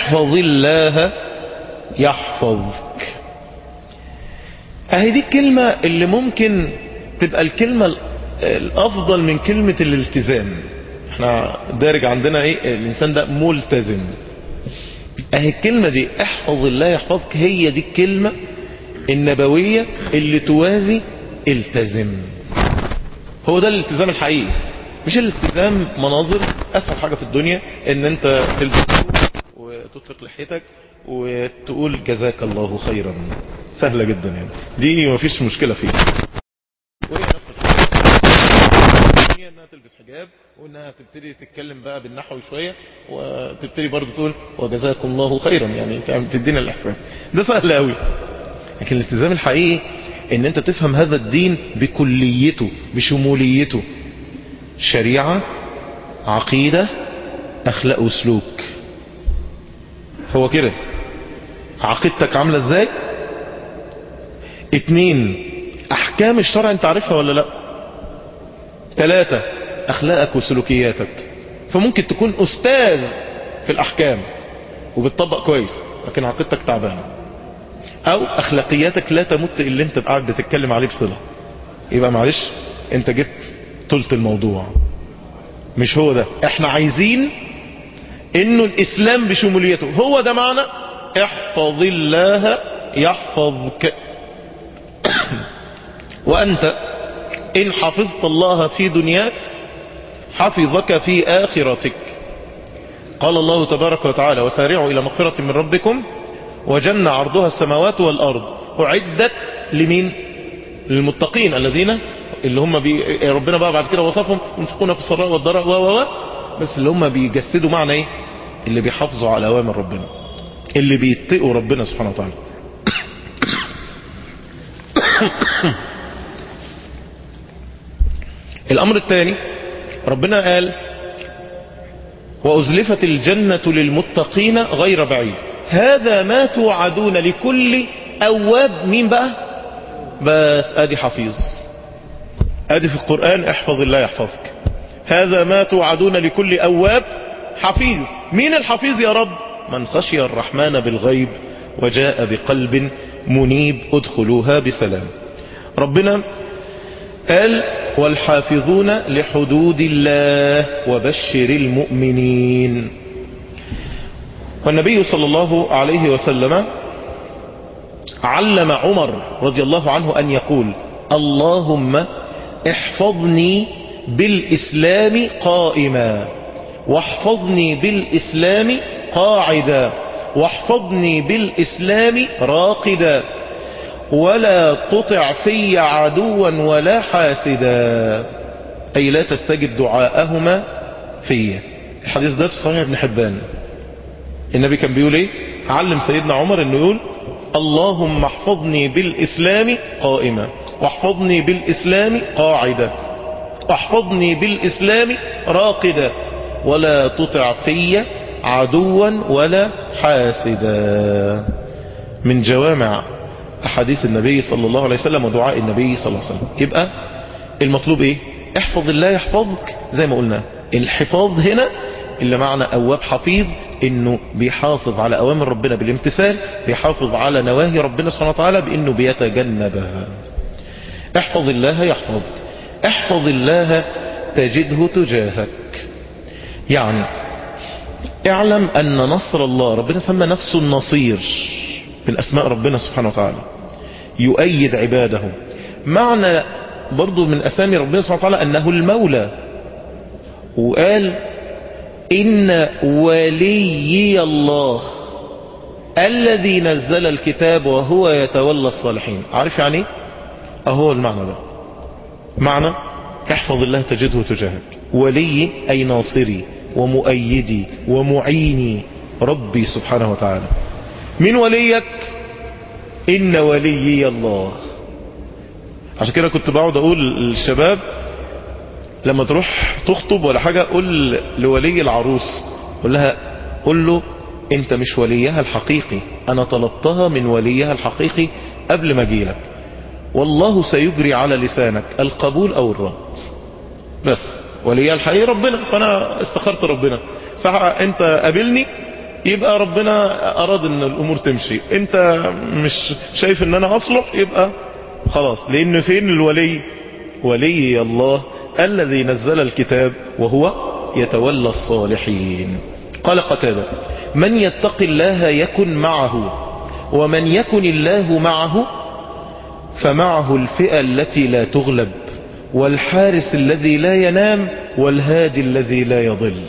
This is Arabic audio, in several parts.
احفظ الله يحفظك. أهي دي الكلمة اللي ممكن تبقى الكلمة الأفضل من كلمة الالتزام. إحنا دارج عندنا إيه؟ الإنسان ده ملتزم. أهي الكلمة دي احفظ الله يحفظك هي دي الكلمة النبوية اللي توازي التزم. هو ده الالتزام الحقيقي مش الالتزام مناظر. أسهل حاجة في الدنيا إن أنت تلبس وتطلق لحيتك وتقول جزاك الله خيرا. سهلة جدا يعني. دي مفيش مشكلة فيها. وهي نفس الحاجة إنها تلبس حجاب وإنها تبتدي تتكلم بقى بالنحو شوية وتبتدي برضو تقول وجزاكم الله خيرا. يعني تدينا الإحسان. ده سهل قوي لكن الالتزام الحقيقي إن أنت تفهم هذا الدين بكليته بشموليته. شريعة عقيدة أخلاق وسلوك. هو كده. عقيدتك عاملة إزاي؟ اتنين أحكام الشرع انت عارفها ولا لا؟ تلاتة أخلاقك وسلوكياتك. فممكن تكون أستاذ في الأحكام وبتطبق كويس لكن عقيدتك تعبانة. أو أخلاقياتك لا تمت اللي أنت قاعد بتتكلم عليه بصلة. يبقى معلش أنت جبت طولت الموضوع. مش هو ده. إحنا عايزين إنه الإسلام بشموليته. هو ده معنى؟ احفظ الله يحفظك. وأنت إن حفظت الله في دنياك حفظك في آخرتك. قال الله تبارك وتعالى وسارعوا إلى مغفرة من ربكم وجنة عرضها السماوات والأرض. أعدت لمين؟ للمتقين الذين اللي هم بي ربنا بقى بعد كده وصفهم ينفقون في السراء والضراء و و بس اللي هم بيجسدوا معنى إيه؟ اللي بيحافظوا على أوامر ربنا اللي بيتقوا ربنا سبحانه وتعالى. الأمر الثاني ربنا قال وأزلفت الجنة للمتقين غير بعيد. هذا ما توعدون لكل أواب. مين بقى؟ بس أدي حفيظ. أدي في القرآن احفظ الله يحفظك. هذا ما توعدون لكل أواب. حفيظ. مين الحفيظ يا رب؟ من خشي الرحمن بالغيب وجاء بقلب منيب ادخلوها بسلام. ربنا قال والحافظون لحدود الله وبشر المؤمنين. والنبي صلى الله عليه وسلم علم عمر رضي الله عنه أن يقول اللهم احفظني بالإسلام قائما. واحفظني بالإسلام قاعدا واحفظني بالإسلام راقدا ولا تطع في عدوا ولا حاسدا. أي لا تستجب دعاءهما في الحديث ده في صحيح ابن حبان. النبي كان بيقول إيه؟ علم سيدنا عمر إنه يقول اللهم احفظني بالإسلام قائما واحفظني بالإسلام قاعدا واحفظني بالإسلام راقدا. ولا تطع في عدوا ولا حاسدا. من جوامع أحاديث النبي صلى الله عليه وسلم ودعاء النبي صلى الله عليه وسلم. يبقى المطلوب إيه؟ احفظ الله يحفظك. زي ما قلنا الحفاظ هنا اللي معنى أواب حفيظ إنه بيحافظ على أوامر ربنا بالامتثال بيحافظ على نواهي ربنا سبحانه وتعالى بإنه بيتجنبها. احفظ الله يحفظك. احفظ الله تجده تجاهك. يعني اعلم أن نصر الله ربنا سمى نفسه النصير من أسماء ربنا سبحانه وتعالى يؤيد عباده. معنى برضو من أسامي ربنا سبحانه وتعالى أنه المولى. وقال إن وليي الله الذي نزل الكتاب وهو يتولى الصالحين. عارف يعني إيه؟ أهو المعنى ده. معنى احفظ الله تجده تجاهك. ولي أي ناصري. ومؤيدي ومعيني ربي سبحانه وتعالى. من وليك؟ إن وليي الله. عشان كده كنت بقعد أقول للشباب لما تروح تخطب ولا حاجة قول لولي العروس. قول لها قول له أنت مش وليها الحقيقي. أنا طلبتها من وليها الحقيقي قبل ما اجيلك والله سيجري على لسانك القبول أو الرد. بس. وليها الحقيقي ربنا. فأنا استخرت ربنا. فأنت قابلني يبقى ربنا أراد إن الأمور تمشي. أنت مش شايف إن أنا أصلح يبقى خلاص. لأن فين الولي؟ ولي الله الذي نزل الكتاب وهو يتولى الصالحين. قال قتادة من يتق الله يكن معه ومن يكن الله معه فمعه الفئة التي لا تغلب. والحارس الذي لا ينام والهادي الذي لا يضل.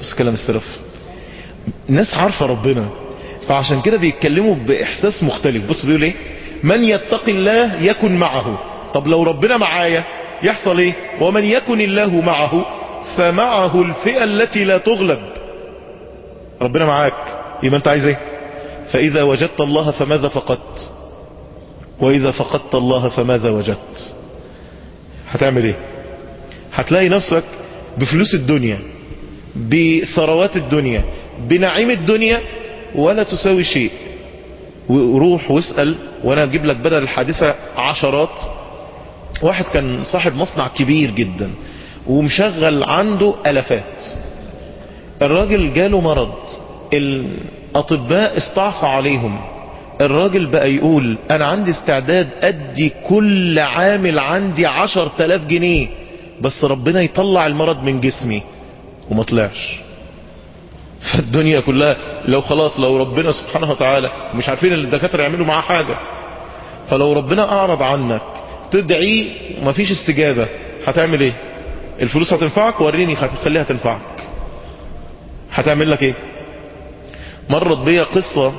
بس كلام السلف. ناس عارفة ربنا فعشان كده بيتكلموا بإحساس مختلف. بص بيقول إيه؟ من يتق الله يكن معه. طب لو ربنا معايا يحصل إيه؟ ومن يكن الله معه فمعه الفئة التي لا تغلب. ربنا معاك. يبقى أنت عايز إيه؟ فإذا وجدت الله فماذا فقدت؟ وإذا فقدت الله فماذا وجدت؟ هتعمل إيه؟ هتلاقي نفسك بفلوس الدنيا بثروات الدنيا بنعيم الدنيا ولا تساوي شيء. وروح واسأل وأنا أجيب لك بدل الحادثة عشرات. واحد كان صاحب مصنع كبير جدا ومشغل عنده آلافات. الراجل جاله مرض الأطباء استعصى عليهم. الراجل بقى يقول أنا عندي استعداد أدي كل عامل عندي عشر تلاف جنيه بس ربنا يطلع المرض من جسمي وما طلعش. فالدنيا كلها لو خلاص لو ربنا سبحانه وتعالى مش عارفين الدكاترة يعملوا معاه حاجة فلو ربنا أعرض عنك تدعي ومفيش استجابة هتعمل إيه؟ الفلوس هتنفعك وريني خليها تنفعك. هتعمل لك إيه؟ مرت بيا قصة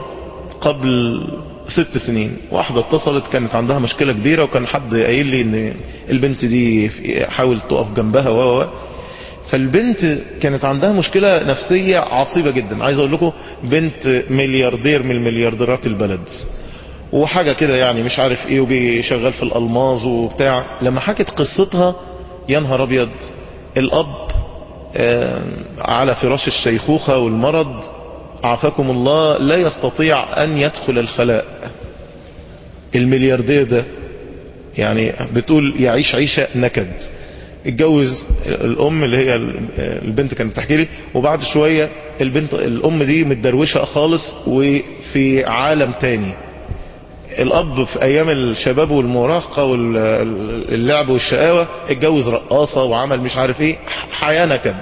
قبل ست سنين. واحدة اتصلت كانت عندها مشكلة كبيرة وكان حد قايل لي إن البنت دي حاول تقف جنبها و فالبنت كانت عندها مشكلة نفسية عصيبة جدا. عايز أقول لكم بنت ملياردير من المليارديرات البلد. وحاجة كده يعني مش عارف إيه وبيشغل في الألماظ وبتاع. لما حكت قصتها يا نهار أبيض الأب على فراش الشيخوخة والمرض عافاكم الله لا يستطيع أن يدخل الخلاء. الملياردير ده يعني بتقول يعيش عيشة نكد. اتجوز الأم اللي هي البنت كانت بتحكي لي وبعد شوية البنت الأم دي متدروشة خالص وفي عالم تاني. الأب في أيام الشباب والمراهقة واللعب والشقاوة اتجوز رقاصة وعمل مش عارف إيه حياة نكد.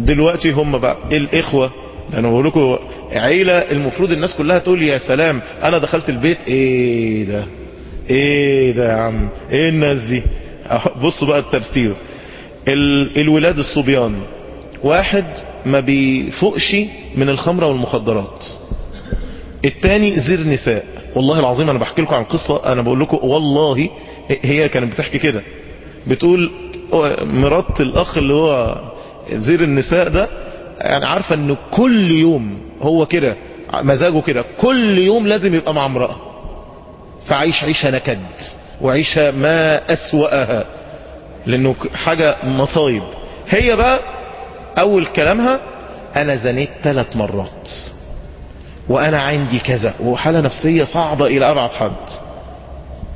دلوقتي هم بقى الإخوة أنا بقول لكم عيلة المفروض الناس كلها تقول يا سلام أنا دخلت البيت إيه ده؟ إيه ده يا عم؟ إيه الناس دي؟ بصوا بقى الترتيب. ال... الولاد الصبيان واحد ما بيفوقش من الخمرة والمخدرات. التاني زير نساء. والله العظيم أنا بحكي لكم عن قصة أنا بقول لكم والله هي كانت بتحكي كده. بتقول مرات الأخ اللي هو زير النساء ده يعني عارفة إنه كل يوم هو كده مزاجه كده كل يوم لازم يبقى مع امرأة. فعيش عيشة نكد وعيشة ما أسوأها لأنه حاجة مصايب. هي بقى أول كلامها أنا زنيت ثلاث مرات وأنا عندي كذا وحالة نفسية صعبة إلى أبعد حد.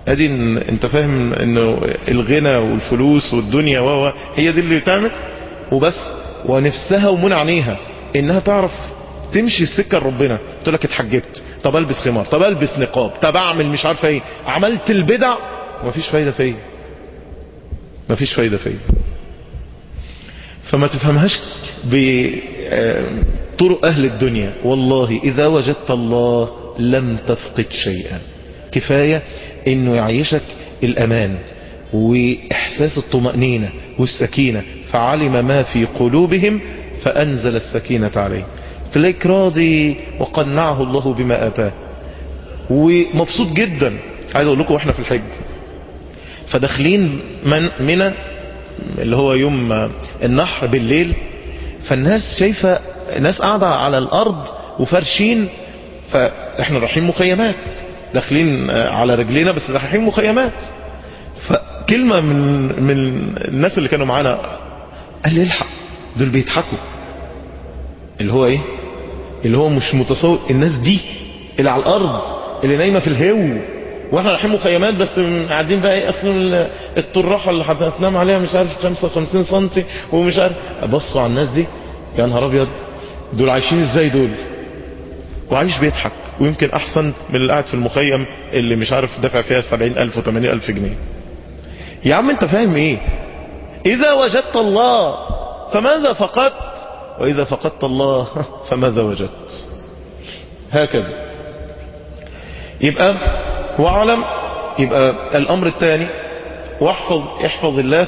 أدي أنت فاهم إنه الغنى والفلوس والدنيا و هي دي اللي تعمل وبس. ونفسها ومن عينيها. إنها تعرف تمشي السكة لربنا تقول لك اتحجبت. طب ألبس خمار. طب ألبس نقاب. طب أعمل مش عارفة إيه. عملت البدع. ومفيش فايدة فيا. مفيش فايدة فيا. فما تفهمهاش بطرق أهل الدنيا. والله إذا وجدت الله لم تفقد شيئا. كفاية إنه يعيشك الأمان وإحساس الطمأنينة والسكينة. فعلم ما في قلوبهم فأنزل السكينة عليه. تلاقيك راضي وقنعه الله بما أتاه. ومبسوط جدا. عايز أقول لكم وإحنا في الحج. فداخلين من منى اللي هو يوم النحر بالليل. فالناس شايفة ناس قاعدة على الأرض وفرشين. فإحنا رايحين مخيمات. داخلين على رجلينا بس رايحين مخيمات. فكلمة من من الناس اللي كانوا معانا قال لي الحق. دول بيضحكوا. اللي هو إيه؟ اللي هو مش متصور الناس دي اللي على الأرض اللي نايمة في الهو وإحنا رايحين مخيمات بس قاعدين بقى إيه؟ أصلا الطراحة اللي هتنام عليها مش عارف 55 سم ومش عارف. بصوا على الناس دي. يا نهار أبيض. دول عايشين إزاي دول؟ وعايش بيضحك. ويمكن أحسن من اللي قاعد في المخيم اللي مش عارف دافع فيها سبعين ألف وثمانين ألف جنيه. يا عم أنت فاهم إيه؟ إذا وجدت الله فماذا فقدت؟ وإذا فقدت الله فماذا وجدت؟ هكذا. يبقى واعلم يبقى الأمر الثاني واحفظ احفظ الله